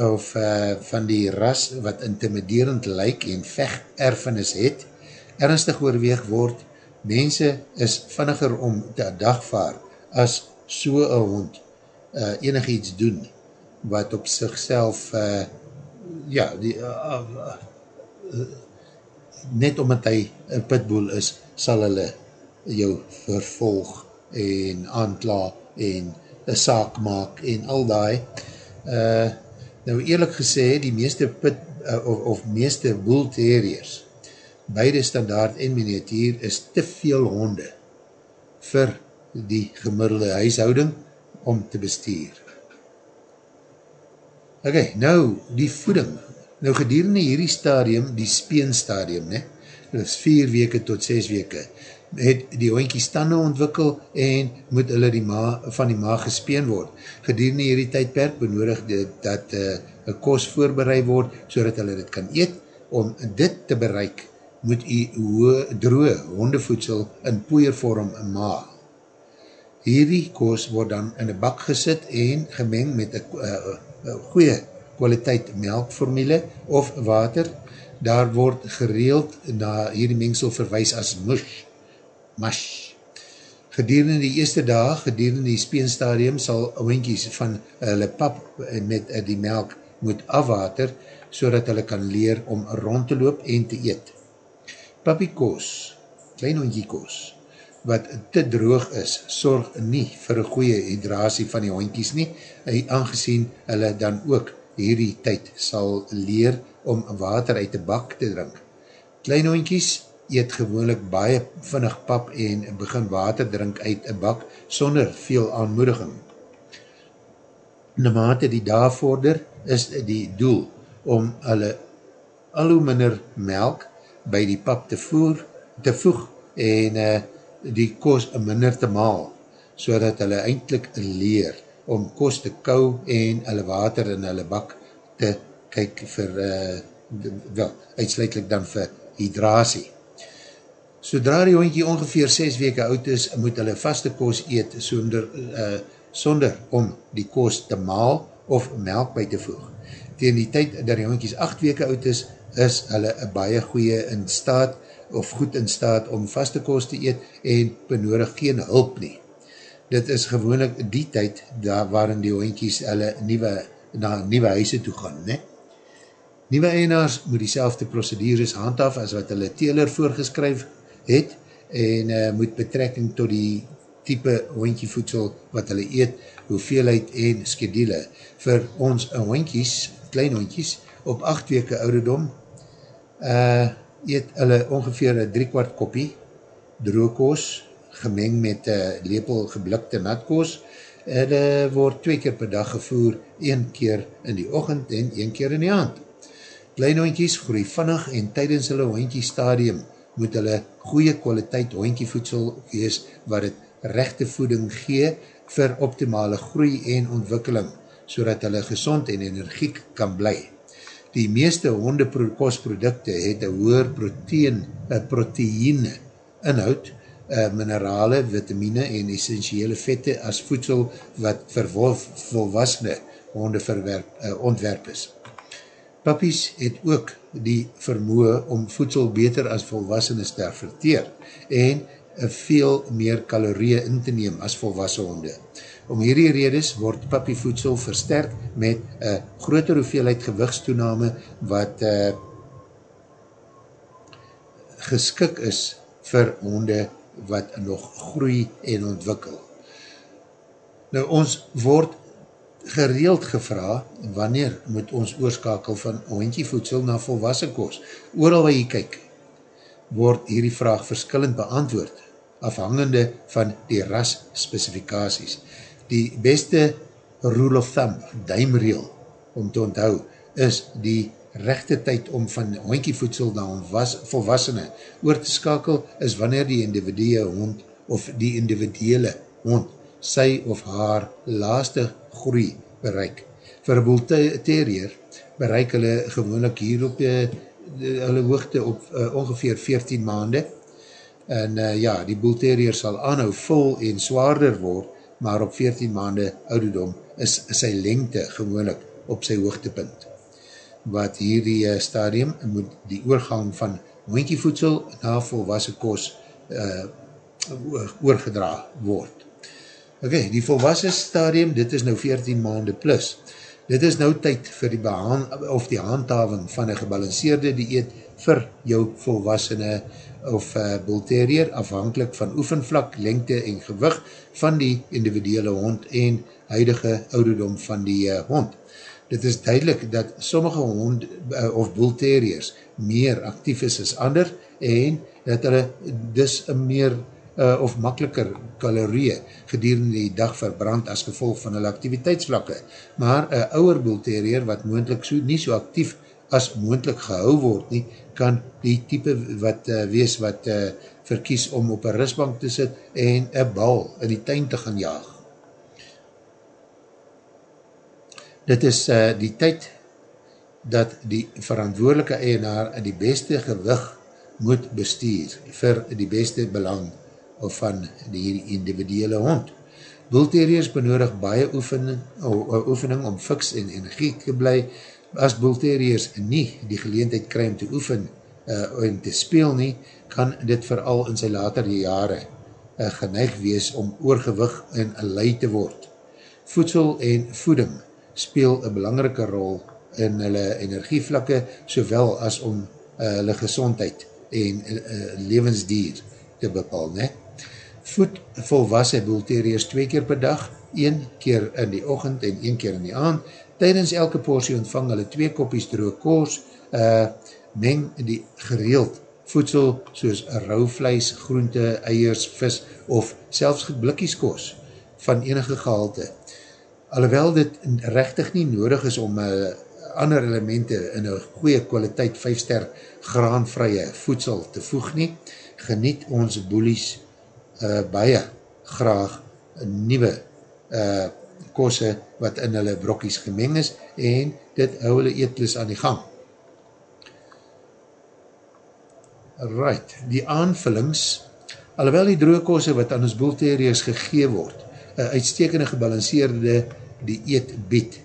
[SPEAKER 2] of uh, van die ras wat intimiderend lyk en vecht erfenis het, ernstig oorweeg word, mense is vinniger om te dagvaar as so een hond uh, enig iets doen wat op sigself uh, ja, die uh, uh, uh, net omdat hy een pitbull is, sal hulle jou vervolg en aankla en een saak maak en al die. Uh, nou eerlijk gesê, die meeste pit, uh, of, of meeste bull terriers, beide standaard en miniatuur, is te veel honde vir die gemiddelde huishouding om te bestuur. Ok, nou, die voeding, Nou gedurende hierdie stadium, die speenstadium, ne, dit is vier weke tot ses weke, het die hoentjie stande ontwikkel en moet hulle die ma, van die maag gespeen word. Gedurende hierdie tydperk benodig dit dat uh, een kos voorbereid word so dat hulle dit kan eet. Om dit te bereik moet u droe hondevoedsel in poeiervorm maag. Hierdie kos word dan in een bak gesit en gemeng met een uh, uh, goeie kwaliteit melkformule of water. Daar word gereeld na hierdie mengsel verwijs as mush mash. Gedurende die eerste dag, gedurende die speenstadium, sal oinkies van hulle pap met die melk moet afwater, so dat hulle kan leer om rond te loop en te eet. Papiekoos, klein hondjiekoos, wat te droog is, sorg nie vir goeie hydrasie van die hondjies nie, aangezien hulle dan ook hierdie tyd sal leer om water uit die bak te drink. Klein hondjies eet gewoonlik baie vinnig pap en begin water drink uit een bak sonder veel aanmoediging. Na mate die daar vorder is die doel om hulle al hoe minder melk by die pap te, voer, te voeg en uh, die kos minder te maal, so dat hulle eindelijk leer om kos te kou en hulle water in hulle bak te kyk vir, uh, wel, uitsluitlik dan vir hydrasie. Sodra die hondje ongeveer 6 weke oud is, moet hulle vaste kos eet sonder, uh, sonder om die kos te maal of melk by te voeg. Tegen die tyd dat die hondjies 8 weke oud is, is hulle baie goeie in staat of goed in staat om vaste kos te eet en benodig geen hulp nie. Dit is gewoonlik die tyd daar waarin die hondjies hulle nieuwe, na nieuwe huise toe gaan. Ne? Nieuwe eienaars moet die selfde procedures handhaf as wat hulle teler voorgeskryf het en uh, moet betrekking tot die type hondjievoedsel wat hulle eet, hoeveelheid en skedule. Vir ons hondjies, klein hondjies, op 8 weke ouderdom, uh, eet hulle ongeveer 3 kwart koppie droogkoos, gemeng met uh, lepel geblikte natkoos, hulle word 2 keer per dag gevoer, 1 keer in die ochend en 1 keer in die aand. Klein hondjies groei vannig en tydens hulle hondjie stadium moet hulle goeie kwaliteit hondjievoedsel wees wat het rechte voeding gee vir optimale groei en ontwikkeling, so dat hulle gezond en energiek kan bly. Die meeste hondekostprodukte het een hoer proteïne, proteïne inhoud, uh, minerale, vitamine en essentiële vette as voedsel wat vir volwassene honde verwerp, uh, ontwerp is. Pappies het ook die vermoe om voedsel beter as volwassenes te verteer en veel meer kalorieën in te neem as volwassen honde. Om hierdie redes word pappievoedsel versterk met een groter hoeveelheid gewigstoename wat uh, geskik is vir honde wat nog groei en ontwikkel. Nou ons word gereeld gevra, wanneer moet ons oorskakel van hondjievoedsel na volwassen koos? Ooral waar jy kyk, word hierdie vraag verskillend beantwoord, afhangende van die ras specificaties. Die beste rule of thumb, duimreel, om te onthou, is die rechte tyd om van hondjievoedsel na volwassene oor te skakel, is wanneer die individue hond of die individuele hond sy of haar laaste groei bereik. Vir een boel terrier bereik hulle gewoonlik hier op die, hulle hoogte op uh, ongeveer 14 maande en uh, ja, die boel terrier sal aanhou vol en zwaarder word, maar op 14 maande ouderdom is sy lengte gewoonlik op sy hoogtepunt. Wat hier die uh, stadium moet die oorgang van hoentjievoedsel na volwassen kos uh, oorgedra word. Ok, die volwassen stadium, dit is nou 14 maande plus. Dit is nou tyd vir die behaan, of die handhaving van een gebalanceerde dieet vir jou volwassene of uh, bulterier, afhankelijk van oefenvlak, lengte en gewig van die individuele hond en huidige ouderdom van die uh, hond. Dit is duidelik dat sommige hond uh, of bulteriers meer actief is as ander en dat hulle dus een meer uh, of makkeliker kalorieën gedurende die dag verbrand as gevolg van hulle activiteitsvlakke. Maar een ouwer boelterrier wat moendlik so, nie so actief as moendlik gehou word nie, kan die type wat uh, wees wat uh, verkies om op een rustbank te sit en een bal in die tuin te gaan jaag. Dit is uh, die tyd dat die verantwoordelike eienaar die beste gewig moet bestuur vir die beste belang van die individuele hond. Bullterriers benodig baie oefening, oefening om fiks en energie te bly. As bullterriers nie die geleentheid kry om te oefen uh, en te speel nie, kan dit vooral in sy later jare uh, geneig wees om oorgewig en lei te word. Voedsel en voeding speel een belangrike rol in hulle energievlakke, sowel as om uh, hulle gezondheid en uh, levensdier te bepaal. Ne? Voed volwassen boelteriers twee keer per dag, een keer in die ochend en een keer in die aand. Tijdens elke portie ontvang hulle twee kopies droog koos, uh, meng die gereeld voedsel soos rauw vlees, groente, eiers, vis of selfs blikkies koos van enige gehalte. Alhoewel dit rechtig nie nodig is om uh, ander elemente in een goeie kwaliteit 5 ster graanvrye voedsel te voeg nie, geniet ons boelies uh, baie graag nieuwe uh, kosse wat in hulle brokkies gemeng is en dit hou hulle eetlus aan die gang. Right, die aanvullings, alhoewel die droogkosse wat aan ons boelterieus gegee word, een uitstekende gebalanceerde die eet bied,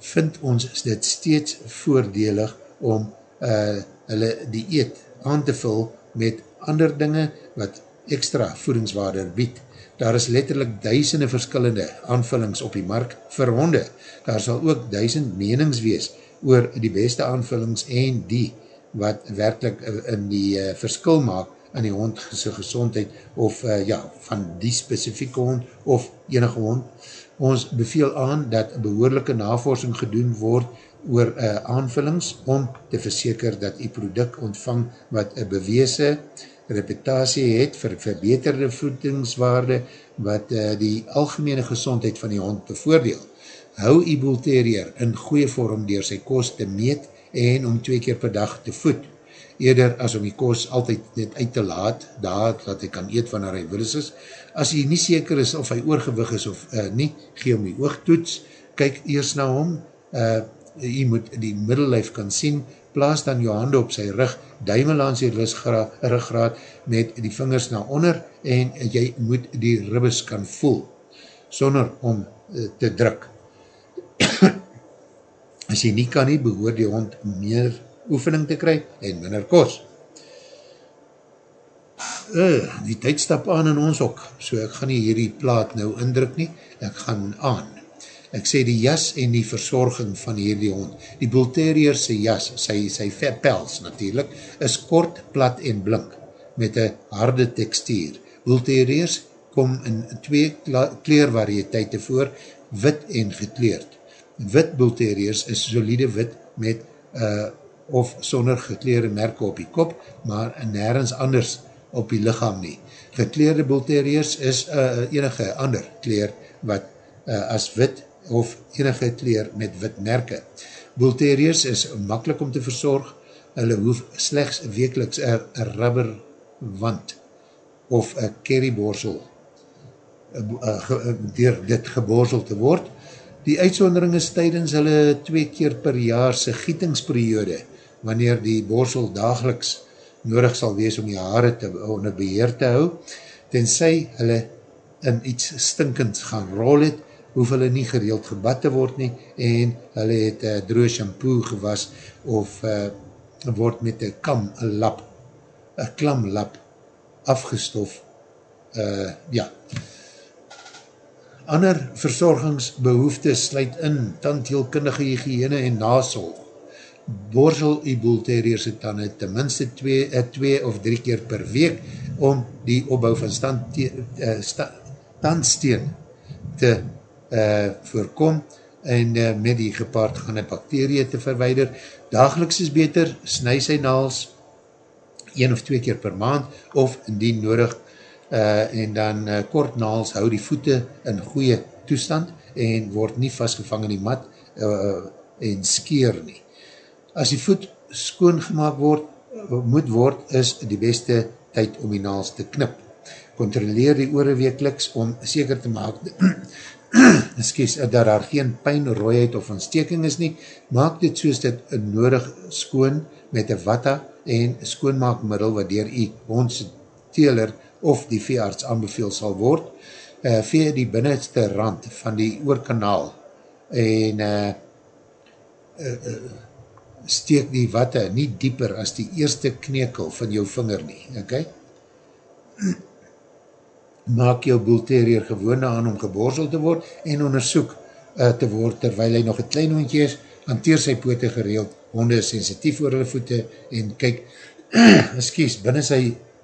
[SPEAKER 2] vind ons dit steeds voordelig om uh, hulle die eet aan te vul met ander dinge wat extra voedingswaarde bied. Daar is letterlijk duisende verskillende aanvullings op die mark vir honde. Daar sal ook duisend menings wees oor die beste aanvullings en die wat werkelijk in die uh, verskil maak aan die hond gezondheid of uh, ja, van die specifieke hond of enige hond. Ons beveel aan dat behoorlijke navorsing gedoen word oor uh, aanvullings om te verseker dat die product ontvang wat een beweese reputatie het vir verbeterde voedingswaarde wat uh, die algemene gezondheid van die hond bevoordeel. Hou die boelterier in goeie vorm door sy kost te meet en om twee keer per dag te voed eerder as om die koos altyd net uit te laat, daar dat hy kan eet wanneer hy wil is. As hy nie seker is of hy oorgewig is of uh, nie, gee om die oogtoets, kyk eers na hom, uh, hy moet die middellijf kan sien, plaas dan jou hande op sy rug, duimel aan sy ruggraad met die vingers na onder en jy moet die ribbes kan voel, sonder om uh, te druk. As jy nie kan nie, behoor die hond meer oefening te kry en minder kos. Uh, die tyd stap aan in ons ook, so ek gaan nie hierdie plaat nou indruk nie, ek gaan aan. Ek sê die jas en die verzorging van hierdie hond. Die Bulterier sy jas, sy, sy pels natuurlijk, is kort, plat en blink, met een harde tekstuur. Bulteriers kom in twee kleervarieteite voor, wit en gekleerd. Wit Bulteriers is solide wit met uh, of sonder gekleerde merke op die kop, maar nergens anders op die lichaam nie. Gekleerde bulteriers is uh, enige ander kleer wat uh, as wit of enige kleer met wit merke. Bulteriers is makkelijk om te verzorg, hulle hoef slechts wekeliks een rubber wand of een kerryborsel uh, dier dit geborsel te word. Die uitsondering is tydens hulle twee keer per jaar sy gietingsperiode wanneer die borsel dageliks nodig sal wees om die haare te, onder beheer te hou, tenzij hulle in iets stinkend gaan rol het, hoef hulle nie gereeld gebad te word nie, en hulle het uh, droog shampoo gewas, of uh, word met een kam, een lap, een klam lap, afgestof, uh, ja. Ander verzorgingsbehoeftes sluit in tandheelkundige hygiëne en nasolg, borsel die boelterriers het dan ten minste 2 eh, of 3 keer per week om die opbouw van stand, uh, sta, tandsteen te uh, voorkom en uh, met die gepaard gaande bakterieën te verweider. Dageliks is beter, snu sy naals 1 of 2 keer per maand of indien nodig uh, en dan uh, kort naals hou die voete in goeie toestand en word nie vastgevang in die mat uh, en skeer nie as die voet skoongemaak word, moet word, is die beste tyd om die naals te knip. Controleer die oore wekeliks om seker te maak excuse, dat daar geen pijn, rooiheid of ontsteking is nie. Maak dit soos dit nodig skoon met een watta en skoonmaakmiddel wat dier die hondse teler of die veearts aanbeveel sal word. Uh, vee die binnenste rand van die oorkanaal en uh, uh, uh, steek die watte nie dieper as die eerste knekel van jou vinger nie. Okay? Maak jou boelterier gewone aan om geborsel te word en onderzoek uh, te word terwijl hy nog een klein hondje is, hanteer sy poote gereeld, honde is sensitief oor hulle voete en kyk, excuse, binnen sy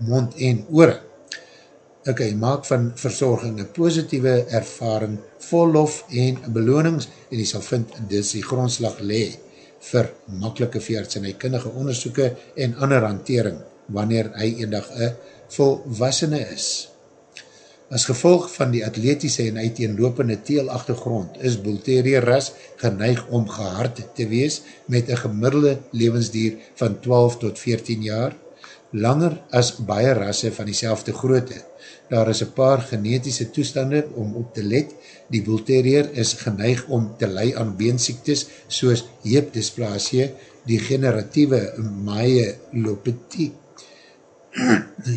[SPEAKER 2] mond en oore. Ok, maak van verzorging een positieve ervaring, vol lof en belonings en jy sal vind, dis die grondslag lee vir makkelike veerts en hy kindige onderzoeke en ander hantering wanneer hy eendag een volwassene is. As gevolg van die atletiese en uiteenlopende teelachtergrond is Bulterier ras geneig om gehard te wees met een gemiddelde levensdier van 12 tot 14 jaar, langer as baie rasse van die grootte. Daar is een paar genetische toestande om op te let. Die Bulterier is geneig om te lei aan beensiektes soos heepdysplasie, die generatieve myelopathy,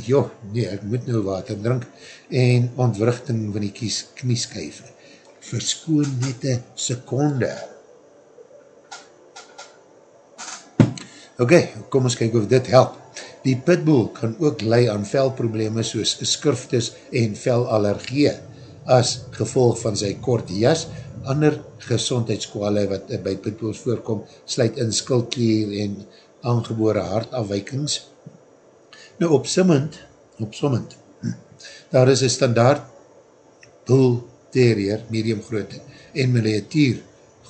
[SPEAKER 2] jo, nee, ek moet nou water drink, en ontwrichting van die kies, knieskuif. Verskoon net een seconde. Ok, kom ons kyk of dit help. Die pitbull kan ook lei aan velprobleme soos skurftes en velallergie as gevolg van sy kort jas. Ander gezondheidskwale wat by pitbulls voorkom, sluit in skildklier en aangebore hartafwijkings. Nou opsimmend, opsommend, daar is een standaard bull terrier, medium grootte, en miniatuur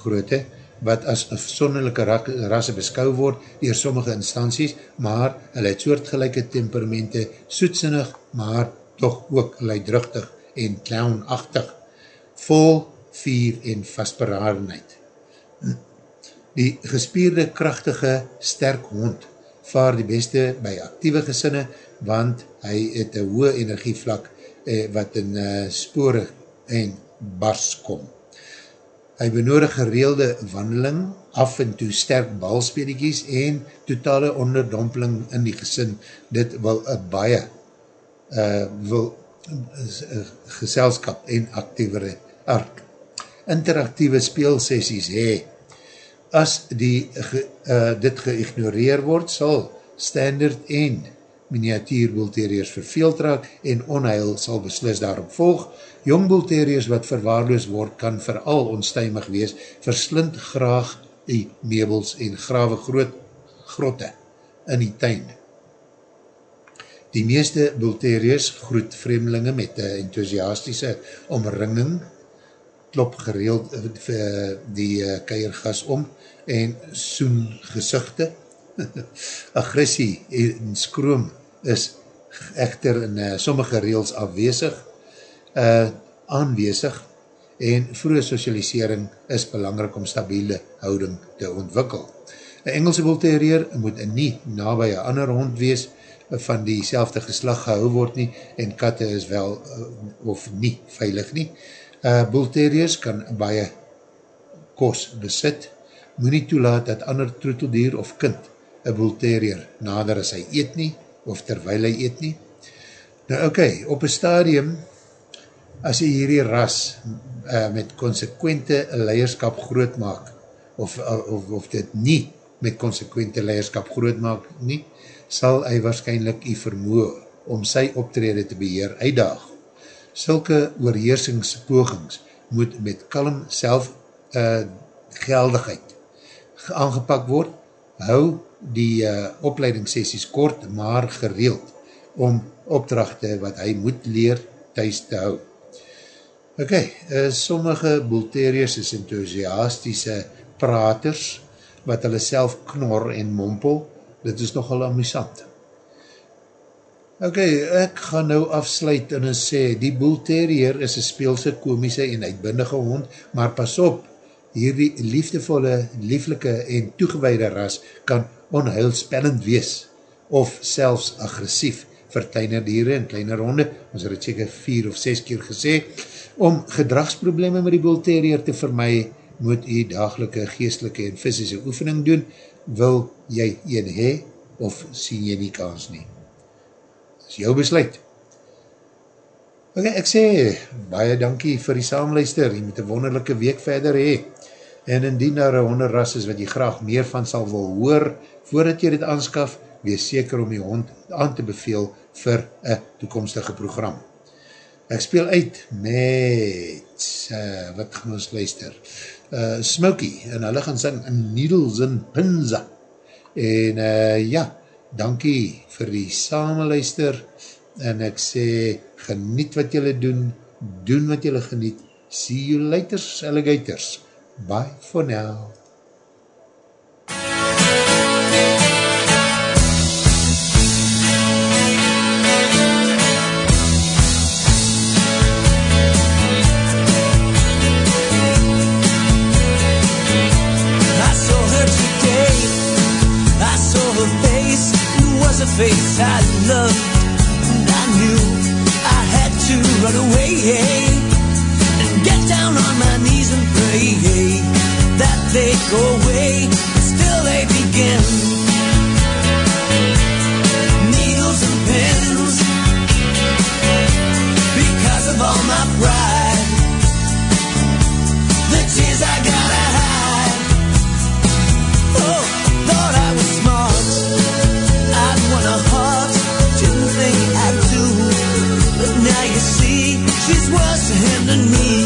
[SPEAKER 2] grootte, wat as sonderlijke rasse beskou word dier sommige instanties, maar hulle het soortgelijke temperamente, soetsinnig, maar toch ook leidruchtig en clownachtig, vol vier en vastberadenheid. Die gespierde, krachtige, sterk hond vaar die beste by actieve gesinne, want hy het een hoë energievlak eh, wat in uh, spore en bars kom. Hy benodig gereelde wandeling, af en toe sterk balspediekies en totale onderdompeling in die gesin. Dit wil een baie uh, wil, uh, geselskap en actievere ark. Interactieve speelsessies hee, as die, ge, uh, dit geignoreer word, sal standard en miniatuur bulteriers verveeld raak en onheil sal beslis daarop volg. Jong bulteriers wat verwaarloos word kan veral onstuimig wees, verslind graag die meubels en grawe groot grotte in die tuin. Die meeste bulteriers groet vreemdelinge met een enthousiastische omringing, klop gereeld uh, die uh, keiergas om en soen gezichte. Agressie en skroom is echter in uh, sommige reels afwezig, uh, aanwezig en vroege socialisering is belangrijk om stabiele houding te ontwikkel. Een Engelse bolterier moet nie nabij een ander hond wees van die selfde geslag gehou word nie en katte is wel uh, of nie veilig nie. Uh, bolteriers kan baie kos besit, moet nie toelaat dat ander troeteldier of kind een bolterier nader as hy eet nie, of terwijl hy eet nie. Nou okay, op een stadium, as hy hierdie ras uh, met consequente leiderskap groot maak, of, of, of dit nie met consequente leiderskap groot maak nie, sal hy waarschijnlijk hy vermoe om sy optrede te beheer uitdaag. Sulke oorheersingspogings moet met kalm self uh, geldigheid aangepak word, hou die uh, opleidingssessies kort maar gereeld om opdrachte wat hy moet leer thuis te hou. Ok, uh, sommige bulteriers is enthousiastische praters wat hulle self knor en mompel, dit is nogal amusant. Ok, ek gaan nou afsluit en sê, die bulterier is een speelse, komische en uitbindige hond, maar pas op, hierdie liefdevolle, lieflike en toegeweide ras kan onheilspellend wees of selfs agressief vir kleiner dieren en kleiner honde, ons het het seker vier of ses keer gesê, om gedragsprobleme met die bullterrier te vermy, moet jy dagelike geestelike en fysische oefening doen, wil jy een hee, of sien jy nie kans nie. Dit is jou besluit. Ok, ek sê, baie dankie vir die saamluister, jy moet een wonderlijke week verder hee, en indien daar een honderras is wat jy graag meer van sal wil hoor, voordat jy dit aanskaf, wees seker om die hond aan te beveel vir een toekomstige program. Ek speel uit met, uh, wat gaan ons luister, uh, Smokey, en hulle gaan sing Needles in Pinza. En uh, ja, dankie vir die samenluister, en ek sê, geniet wat julle doen, doen wat julle geniet, see you later, alligators. Bye for now.
[SPEAKER 5] I saw her today. I saw her face. It was a face I loved. And I knew I had to run away and get down on my knees and pray that they go away. Still they begin. Needles and pins because of all my pride. The tears I gotta hide. Oh, thought I was smart. I'd won a heart, didn't think I'd do. But now you see, she's worse to him than me.